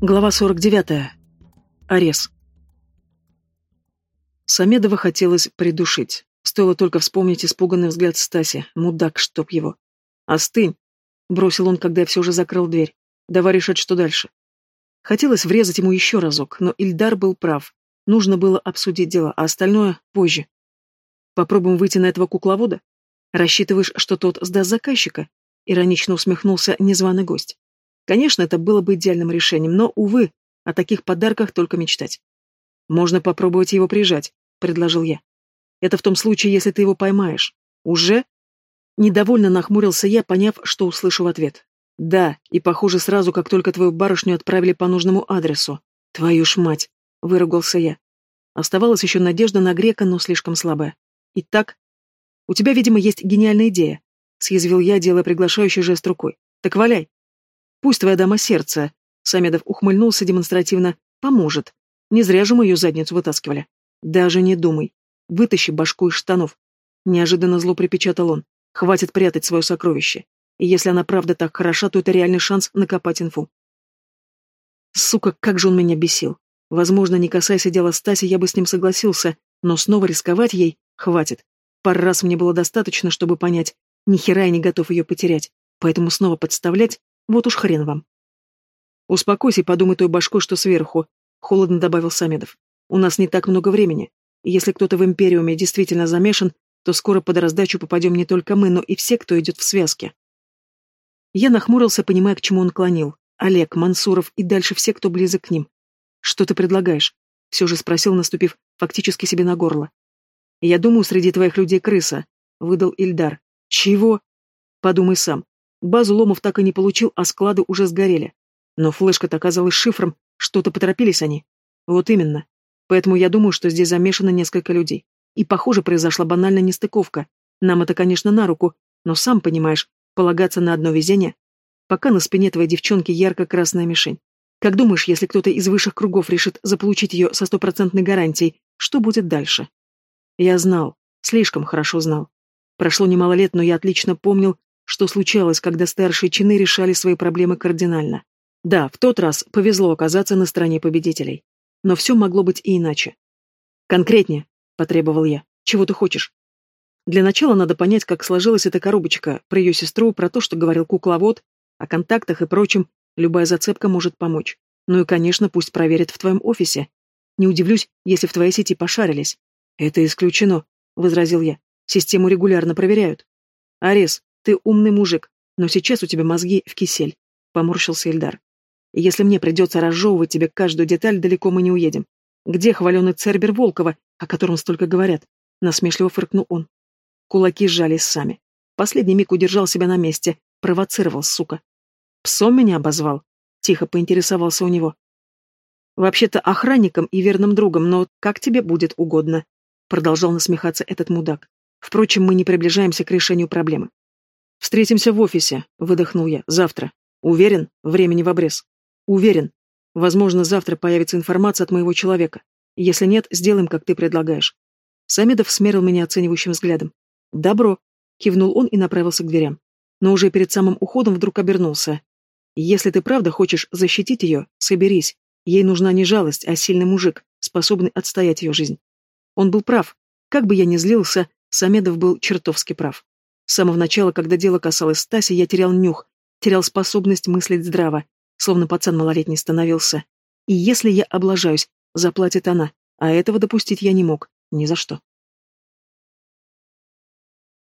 Глава 49. Арес. Самедова хотелось придушить. Стоило только вспомнить испуганный взгляд Стаси. Мудак, чтоб его. «Остынь!» — бросил он, когда я все же закрыл дверь. «Давай решать, что дальше». Хотелось врезать ему еще разок, но Ильдар был прав. Нужно было обсудить дело, а остальное — позже. «Попробуем выйти на этого кукловода? Рассчитываешь, что тот сдаст заказчика?» Иронично усмехнулся незваный гость. Конечно, это было бы идеальным решением, но, увы, о таких подарках только мечтать. «Можно попробовать его прижать», — предложил я. «Это в том случае, если ты его поймаешь. Уже?» Недовольно нахмурился я, поняв, что услышу в ответ. «Да, и, похоже, сразу, как только твою барышню отправили по нужному адресу. Твою ж мать!» — выругался я. Оставалась еще надежда на грека, но слишком слабая. «Итак, у тебя, видимо, есть гениальная идея», — съязвил я, делая приглашающий жест рукой. «Так валяй!» Пусть твоя дама сердца, Самедов ухмыльнулся демонстративно, поможет. Не зря же мы ее задницу вытаскивали. Даже не думай. Вытащи башку из штанов. Неожиданно зло припечатал он. Хватит прятать свое сокровище. И если она правда так хороша, то это реальный шанс накопать инфу. Сука, как же он меня бесил. Возможно, не касаясь дела Стаси, я бы с ним согласился, но снова рисковать ей хватит. Пару раз мне было достаточно, чтобы понять, ни хера я не готов ее потерять, поэтому снова подставлять вот уж хрен вам. Успокойся и подумай той башкой, что сверху, холодно добавил Самедов. У нас не так много времени. Если кто-то в Империуме действительно замешан, то скоро под раздачу попадем не только мы, но и все, кто идет в связке. Я нахмурился, понимая, к чему он клонил. Олег, Мансуров и дальше все, кто близок к ним. Что ты предлагаешь? Все же спросил, наступив фактически себе на горло. Я думаю, среди твоих людей крыса, выдал Ильдар. Чего? Подумай сам. Базу Ломов так и не получил, а склады уже сгорели. Но флешка-то оказалась шифром, что-то поторопились они. Вот именно. Поэтому я думаю, что здесь замешано несколько людей. И, похоже, произошла банальная нестыковка. Нам это, конечно, на руку, но сам понимаешь, полагаться на одно везение. Пока на спине твоей девчонки ярко-красная мишень. Как думаешь, если кто-то из высших кругов решит заполучить ее со стопроцентной гарантией, что будет дальше? Я знал, слишком хорошо знал. Прошло немало лет, но я отлично помнил, что случалось, когда старшие чины решали свои проблемы кардинально. Да, в тот раз повезло оказаться на стороне победителей. Но все могло быть и иначе. «Конкретнее», — потребовал я. «Чего ты хочешь?» Для начала надо понять, как сложилась эта коробочка, про ее сестру, про то, что говорил кукловод, о контактах и прочем. Любая зацепка может помочь. Ну и, конечно, пусть проверят в твоем офисе. Не удивлюсь, если в твоей сети пошарились. Это исключено, — возразил я. Систему регулярно проверяют. Арес, ты умный мужик, но сейчас у тебя мозги в кисель, поморщился Эльдар. Если мне придется разжевывать тебе каждую деталь, далеко мы не уедем. Где хваленый Цербер Волкова, о котором столько говорят? Насмешливо фыркнул он. Кулаки сжались сами. Последний миг удержал себя на месте, провоцировал, сука. Псом меня обозвал. Тихо поинтересовался у него. Вообще-то охранником и верным другом, но как тебе будет угодно. Продолжал насмехаться этот мудак. Впрочем, мы не приближаемся к решению проблемы. «Встретимся в офисе», — выдохнул я. «Завтра. Уверен? Времени в обрез». «Уверен. Возможно, завтра появится информация от моего человека. Если нет, сделаем, как ты предлагаешь». Самедов смерил меня оценивающим взглядом. «Добро», — кивнул он и направился к дверям. Но уже перед самым уходом вдруг обернулся. «Если ты правда хочешь защитить ее, соберись. Ей нужна не жалость, а сильный мужик, способный отстоять ее жизнь». Он был прав. Как бы я ни злился, Самедов был чертовски прав. С самого начала, когда дело касалось Стаси, я терял нюх, терял способность мыслить здраво, словно пацан малолетний становился. И если я облажаюсь, заплатит она, а этого допустить я не мог, ни за что.